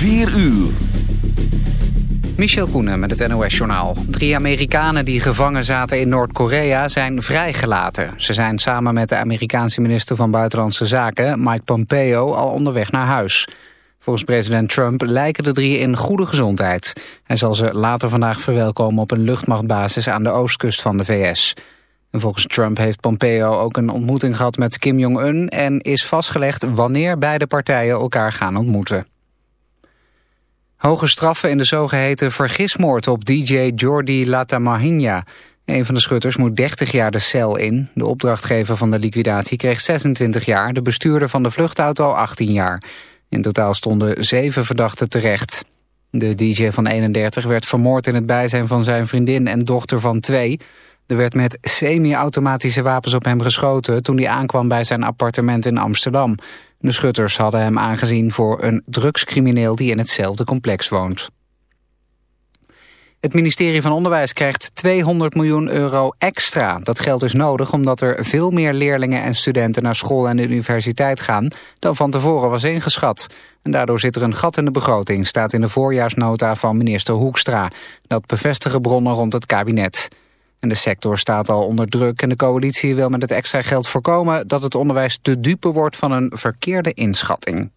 4 uur. Michel Koenen met het NOS-journaal. Drie Amerikanen die gevangen zaten in Noord-Korea zijn vrijgelaten. Ze zijn samen met de Amerikaanse minister van Buitenlandse Zaken, Mike Pompeo, al onderweg naar huis. Volgens president Trump lijken de drie in goede gezondheid. Hij zal ze later vandaag verwelkomen op een luchtmachtbasis aan de oostkust van de VS. En volgens Trump heeft Pompeo ook een ontmoeting gehad met Kim Jong-un... en is vastgelegd wanneer beide partijen elkaar gaan ontmoeten. Hoge straffen in de zogeheten vergismoord op DJ Jordi Latamahinha. Een van de schutters moet 30 jaar de cel in. De opdrachtgever van de liquidatie kreeg 26 jaar, de bestuurder van de vluchtauto 18 jaar. In totaal stonden zeven verdachten terecht. De DJ van 31 werd vermoord in het bijzijn van zijn vriendin en dochter van twee... Er werd met semi-automatische wapens op hem geschoten toen hij aankwam bij zijn appartement in Amsterdam. De schutters hadden hem aangezien voor een drugscrimineel die in hetzelfde complex woont. Het ministerie van Onderwijs krijgt 200 miljoen euro extra. Dat geld is nodig omdat er veel meer leerlingen en studenten naar school en de universiteit gaan dan van tevoren was ingeschat. En daardoor zit er een gat in de begroting, staat in de voorjaarsnota van minister Hoekstra. Dat bevestigen bronnen rond het kabinet. En de sector staat al onder druk en de coalitie wil met het extra geld voorkomen dat het onderwijs te dupe wordt van een verkeerde inschatting.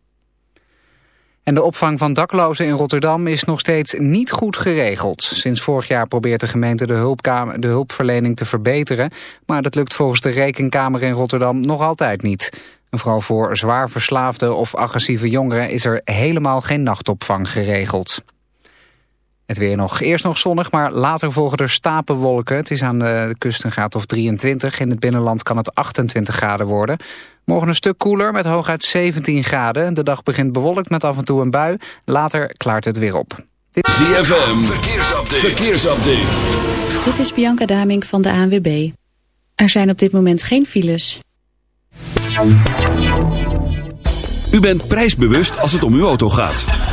En de opvang van daklozen in Rotterdam is nog steeds niet goed geregeld. Sinds vorig jaar probeert de gemeente de, de hulpverlening te verbeteren... maar dat lukt volgens de Rekenkamer in Rotterdam nog altijd niet. En vooral voor zwaar verslaafde of agressieve jongeren... is er helemaal geen nachtopvang geregeld. Het weer nog. Eerst nog zonnig, maar later volgen er stapelwolken. Het is aan de kust een graad of 23. In het binnenland kan het 28 graden worden. Morgen een stuk koeler met hooguit 17 graden. De dag begint bewolkt met af en toe een bui. Later klaart het weer op. Dit... ZFM, verkeersupdate. verkeersupdate. Dit is Bianca Damink van de ANWB. Er zijn op dit moment geen files. U bent prijsbewust als het om uw auto gaat.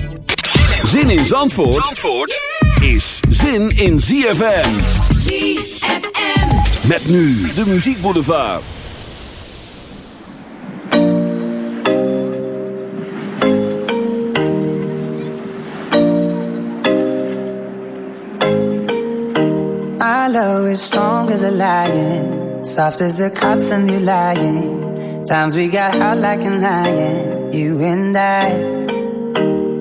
Zin in Zandvoort, Zandvoort is zin in ZFM. ZFM. Met nu de muziekboulevard. My love is strong as a lion, soft as the cotton you lying. Times we got hot like an iron, you and I.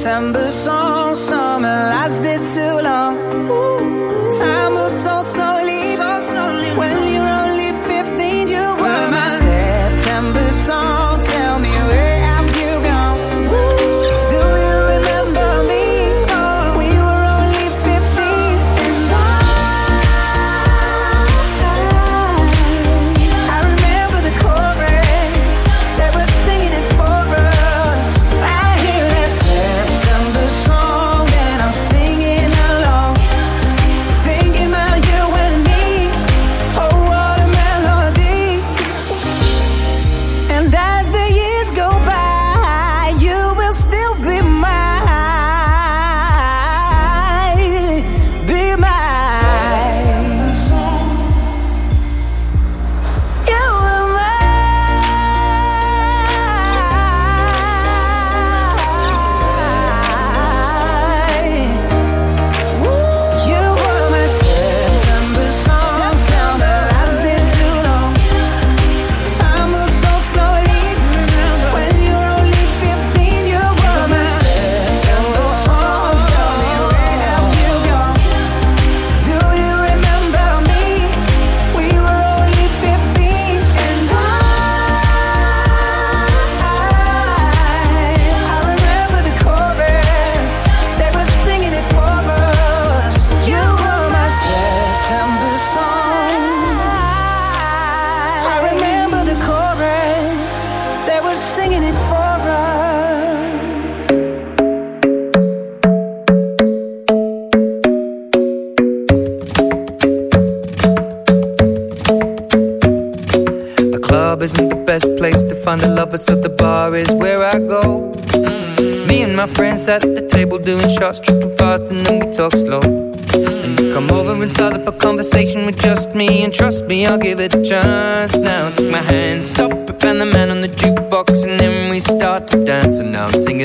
September song.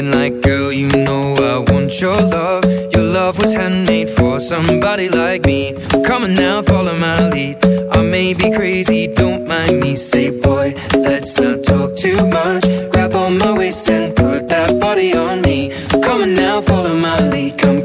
Looking like, girl, you know I want your love. Your love was handmade for somebody like me. Come on now, follow my lead. I may be crazy, don't mind me. Say, boy, let's not talk too much. Grab on my waist and put that body on me. Come on now, follow my lead. Come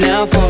now for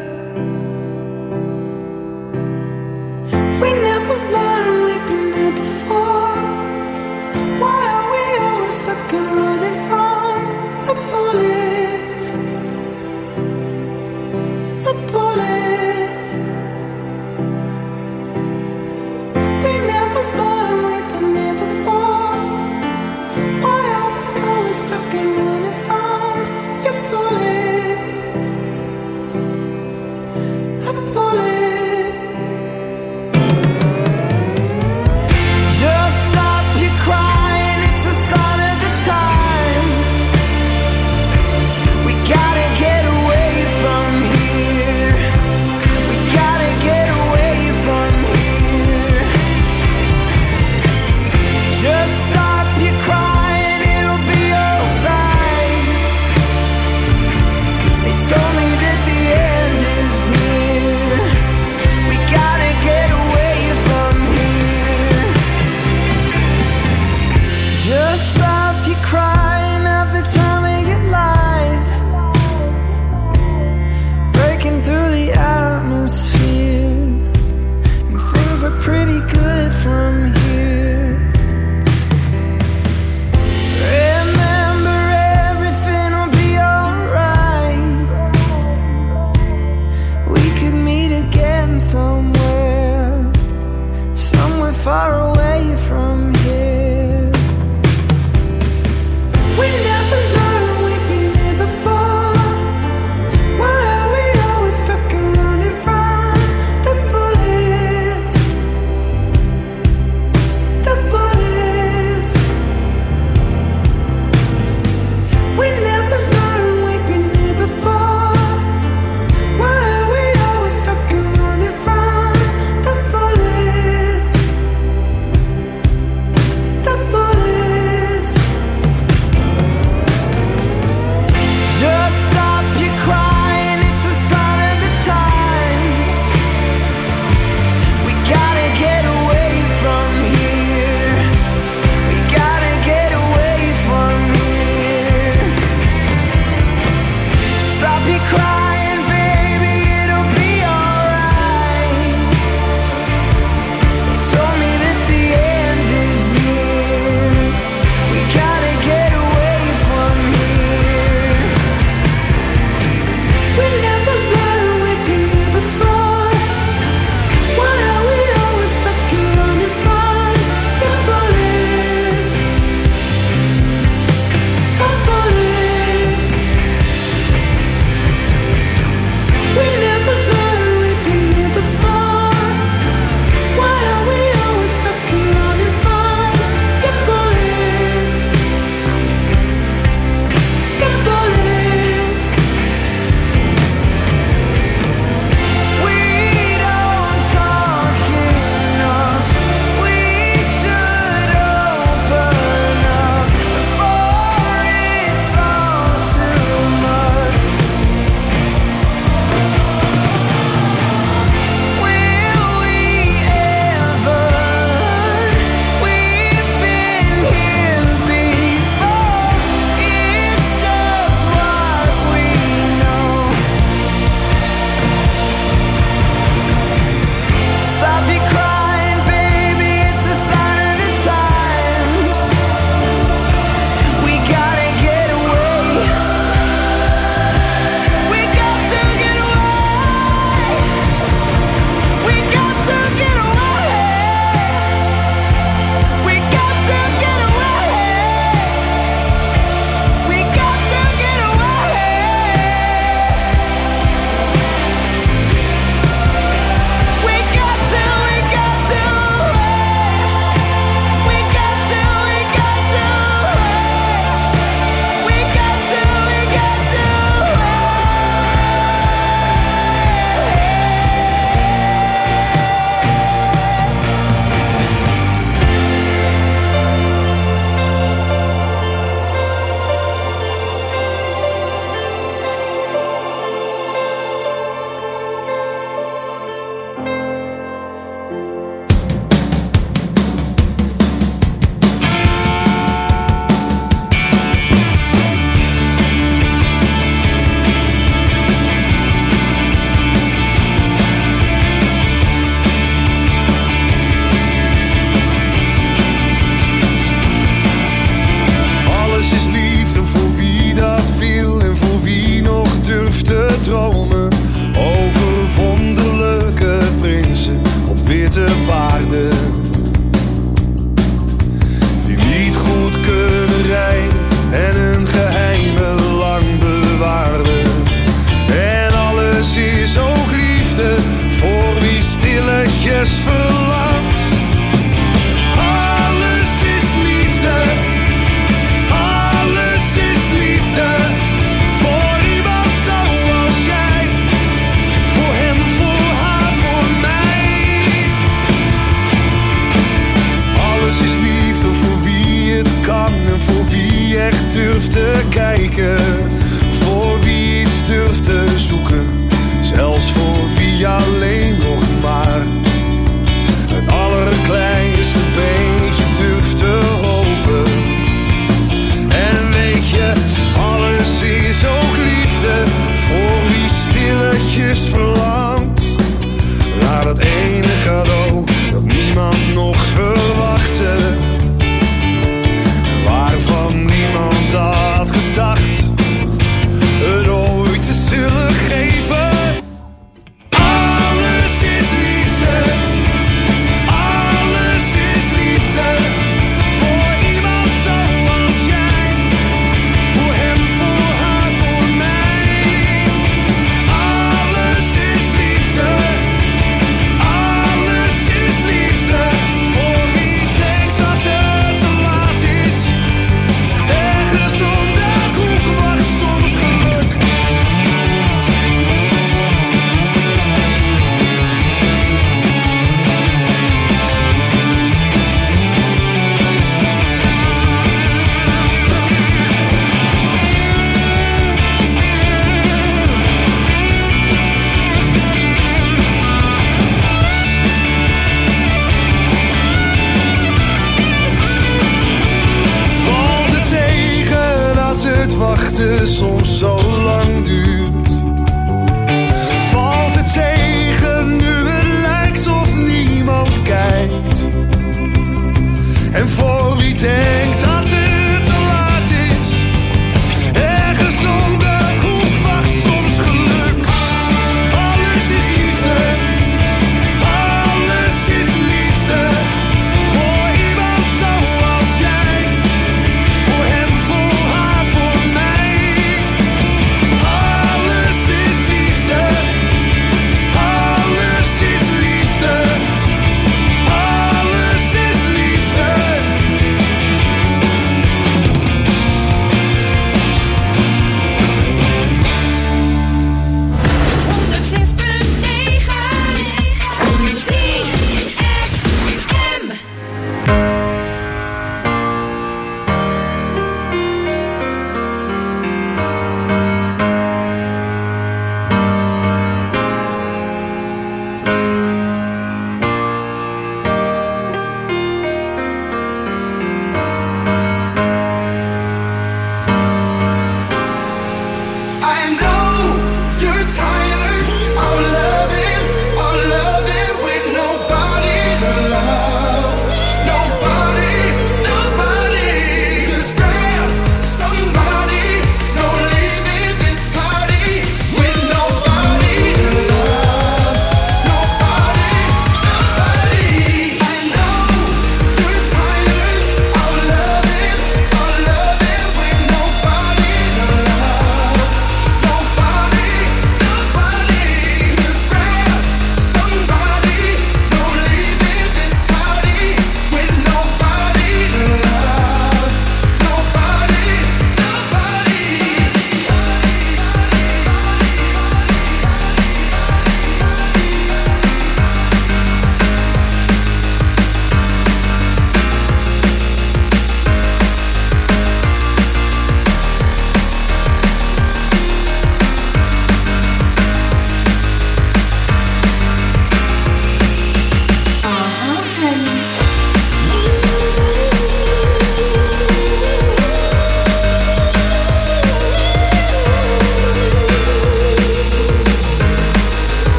De waarden.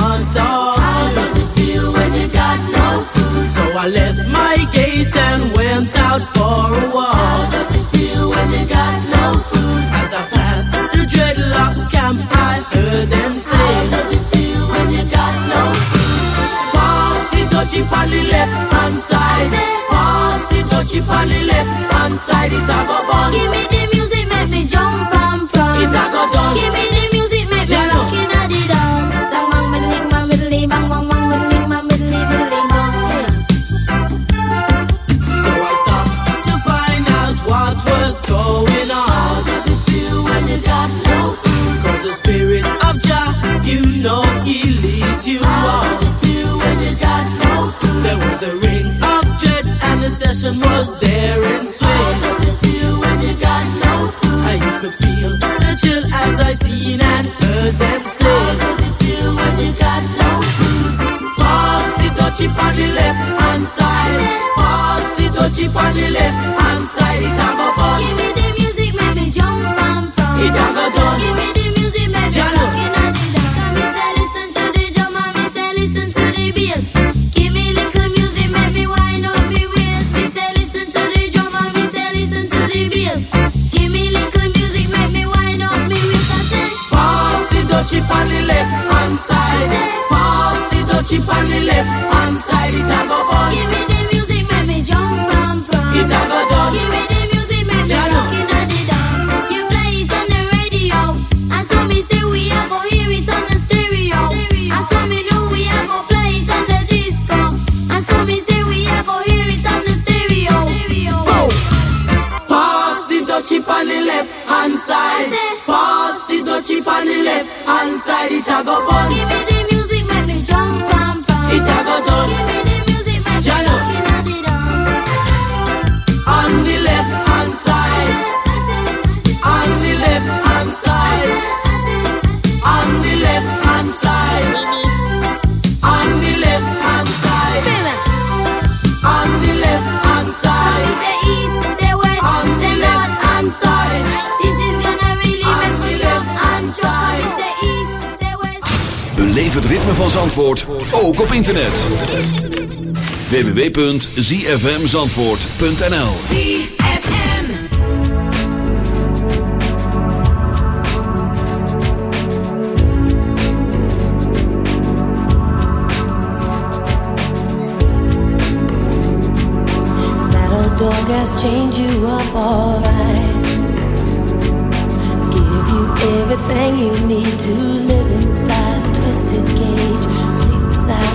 one thought. How does it feel when you got no food? So I left my gate and went out for a walk. How does it feel when you got no food? As I passed the dreadlocks camp, I heard them say. How does it feel when you got no food? Pass the touchy on the left hand side. Pass the touchy on the left hand side. It a go bun. Give me the was a ring of jets and the session was there in swing. How does it feel when you got no food? I you could feel the chill as I seen and heard them say. How does it feel when you got no food? Pass the touchy on the left hand side. Pass the touchy on the left hand side. It a go fun. Give me the music, make me jump and jump. It a go done. Give me the chip on side. Pass the side. dough chip on the left hand side. Pass the dough chip on the left hand side. It a go bun. Give me the music, make me jump, pam, pam. It a go done. Het ritme van Zandvoort ook op internet. www.zfmzandvoort.nl has changed Give you everything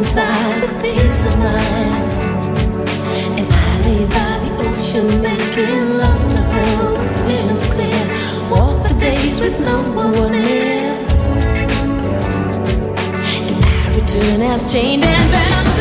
inside a face of mine, And I lay by the ocean making love to her with visions clear. Walk the days with no one near. And I return as chained and bound.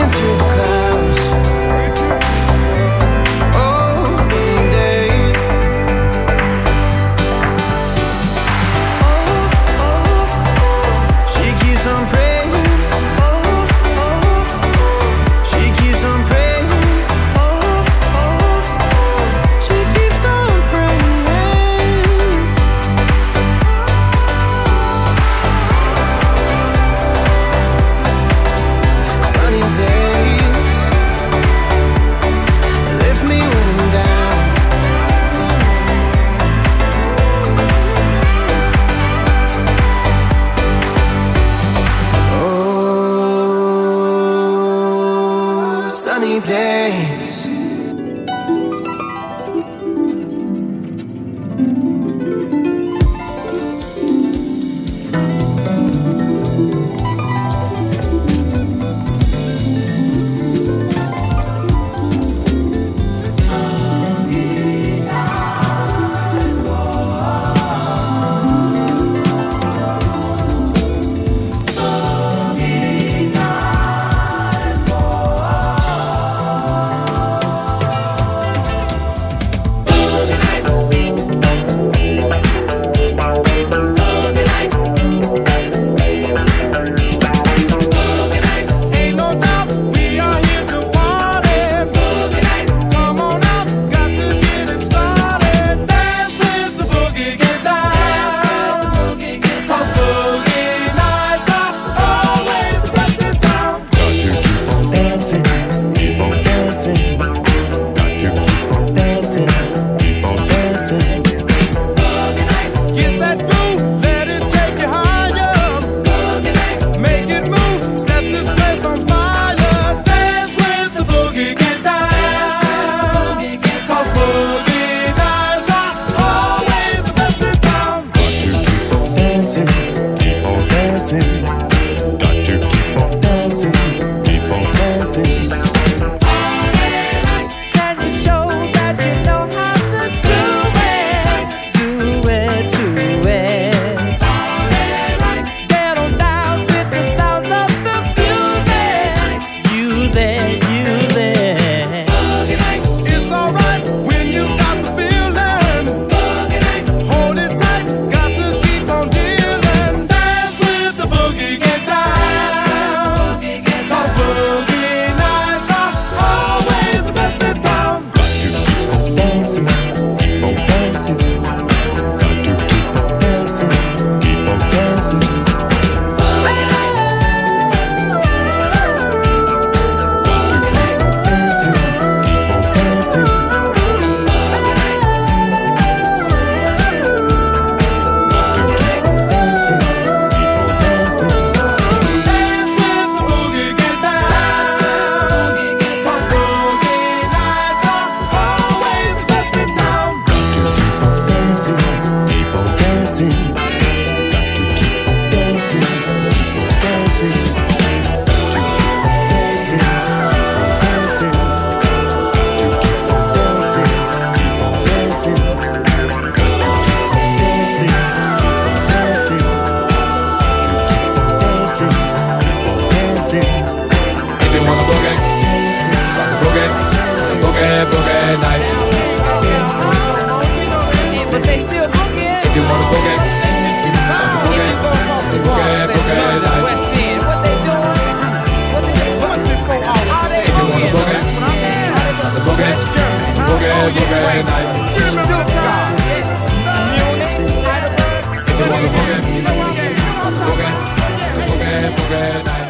into the. boogie, it's a boogie, boogie night. But they still boogie. If you wanna boogie, it's a boogie, it's boogie, boogie night. If you wanna boogie, boogie, it's night. If you wanna boogie, boogie, it's night.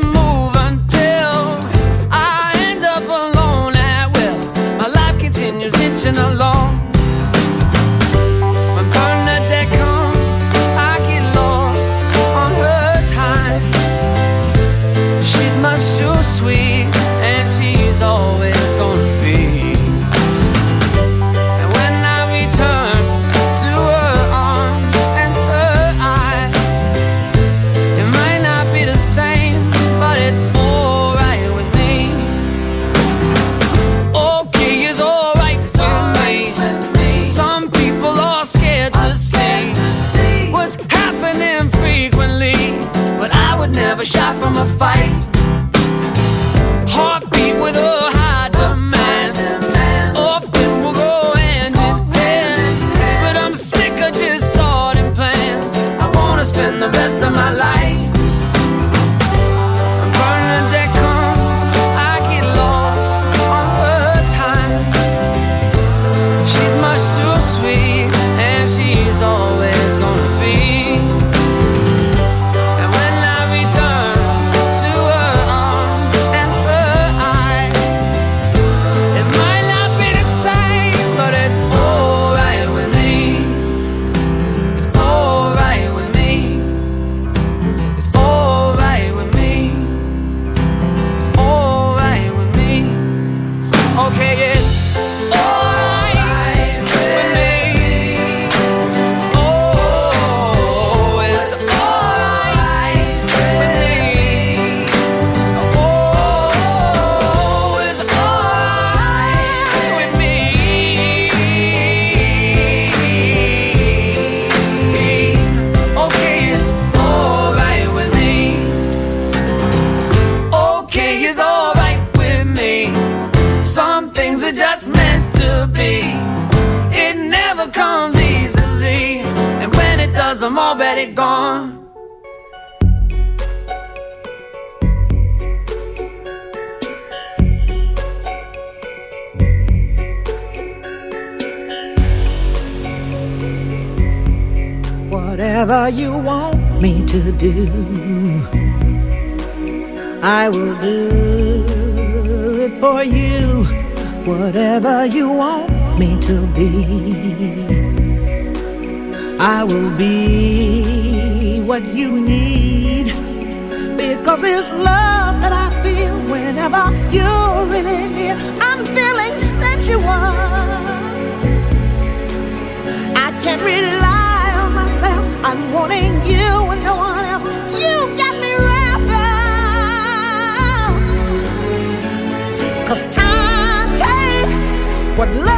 what love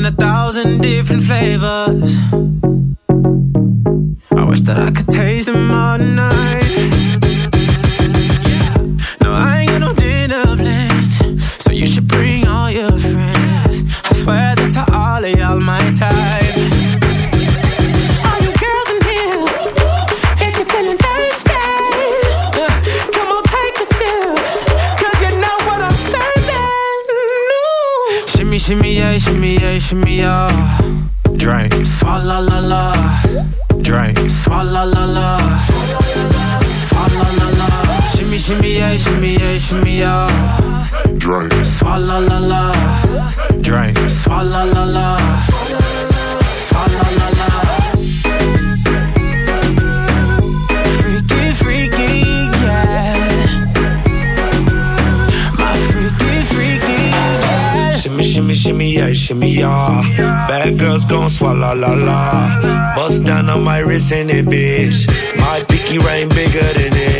in a thousand different flavors. Bad girls gon' swallow la la. Bust down on my wrist and it, bitch. My pinky ring bigger than it.